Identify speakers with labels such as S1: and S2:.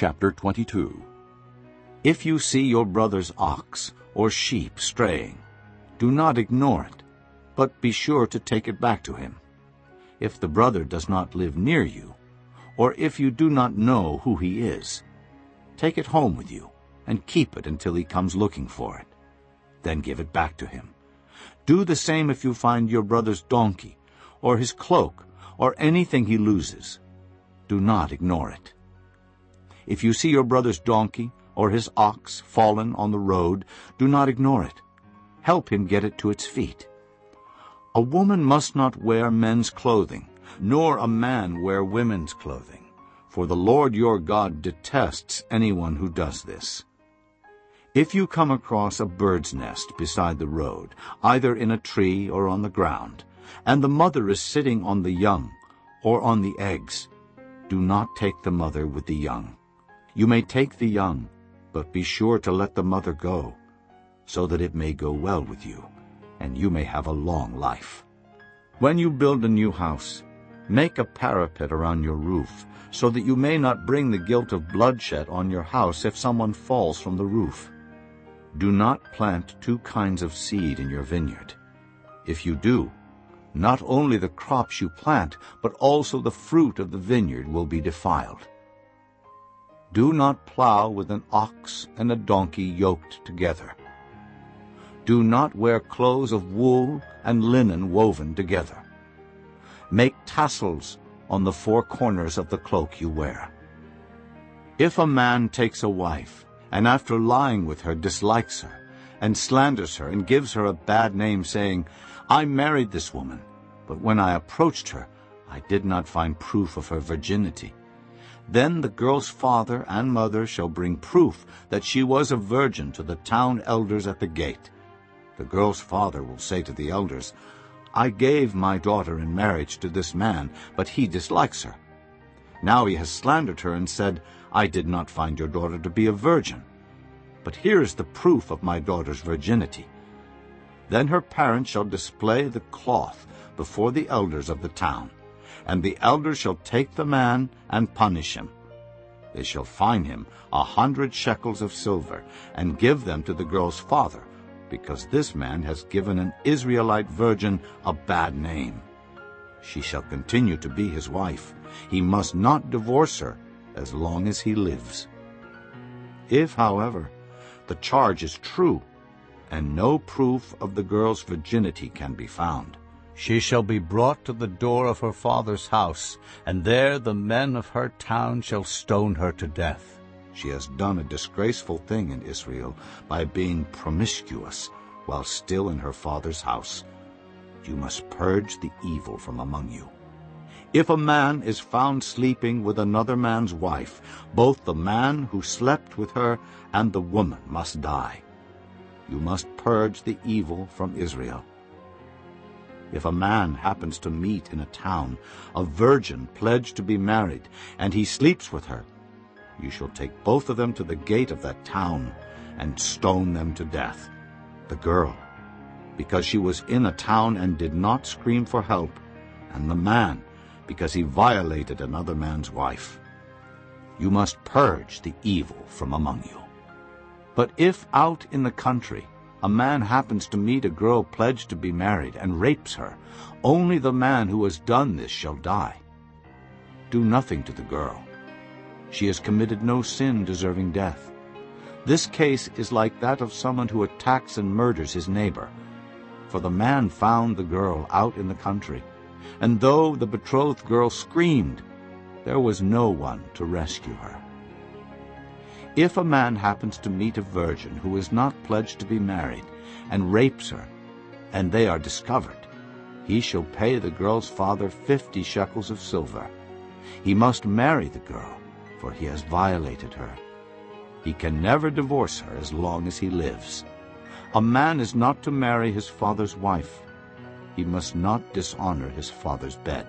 S1: Chapter 22
S2: If you see your brother's ox or sheep straying, do not ignore it, but be sure to take it back to him. If the brother does not live near you, or if you do not know who he is, take it home with you and keep it until he comes looking for it. Then give it back to him. Do the same if you find your brother's donkey, or his cloak, or anything he loses. Do not ignore it. If you see your brother's donkey or his ox fallen on the road, do not ignore it. Help him get it to its feet. A woman must not wear men's clothing, nor a man wear women's clothing, for the Lord your God detests anyone who does this. If you come across a bird's nest beside the road, either in a tree or on the ground, and the mother is sitting on the young or on the eggs, do not take the mother with the young. You may take the young, but be sure to let the mother go, so that it may go well with you, and you may have a long life. When you build a new house, make a parapet around your roof, so that you may not bring the guilt of bloodshed on your house if someone falls from the roof. Do not plant two kinds of seed in your vineyard. If you do, not only the crops you plant, but also the fruit of the vineyard will be defiled. Do not plow with an ox and a donkey yoked together. Do not wear clothes of wool and linen woven together. Make tassels on the four corners of the cloak you wear. If a man takes a wife, and after lying with her dislikes her, and slanders her, and gives her a bad name, saying, I married this woman, but when I approached her, I did not find proof of her virginity. Then the girl's father and mother shall bring proof that she was a virgin to the town elders at the gate. The girl's father will say to the elders, I gave my daughter in marriage to this man, but he dislikes her. Now he has slandered her and said, I did not find your daughter to be a virgin. But here is the proof of my daughter's virginity. Then her parents shall display the cloth before the elders of the town, and the elders shall take the man and punish him. They shall fine him a hundred shekels of silver, and give them to the girl's father, because this man has given an Israelite virgin a bad name. She shall continue to be his wife. He must not divorce her as long as he lives. If, however, the charge is true, and no proof of the girl's virginity can be found, she shall be brought to the door of her father's house, and there the men of her town shall stone her to death. She has done a disgraceful thing in Israel by being promiscuous while still in her father's house. You must purge the evil from among you. If a man is found sleeping with another man's wife, both the man who slept with her and the woman must die. You must purge the evil from Israel. If a man happens to meet in a town a virgin pledged to be married, and he sleeps with her, you shall take both of them to the gate of that town and stone them to death. The girl, because she was in a town and did not scream for help, and the man, because he violated another man's wife. You must purge the evil from among you. But if out in the country a man happens to meet a girl pledged to be married and rapes her, only the man who has done this shall die. Do nothing to the girl. She has committed no sin deserving death. This case is like that of someone who attacks and murders his neighbor. For the man found the girl out in the country, and though the betrothed girl screamed, there was no one to rescue her. If a man happens to meet a virgin who is not pledged to be married and rapes her, and they are discovered, he shall pay the girl's father fifty shekels of silver. He must marry the girl, for he has violated her. He can never divorce her as long as he lives. A man is not to marry his father's wife. He must not dishonor his father's bed.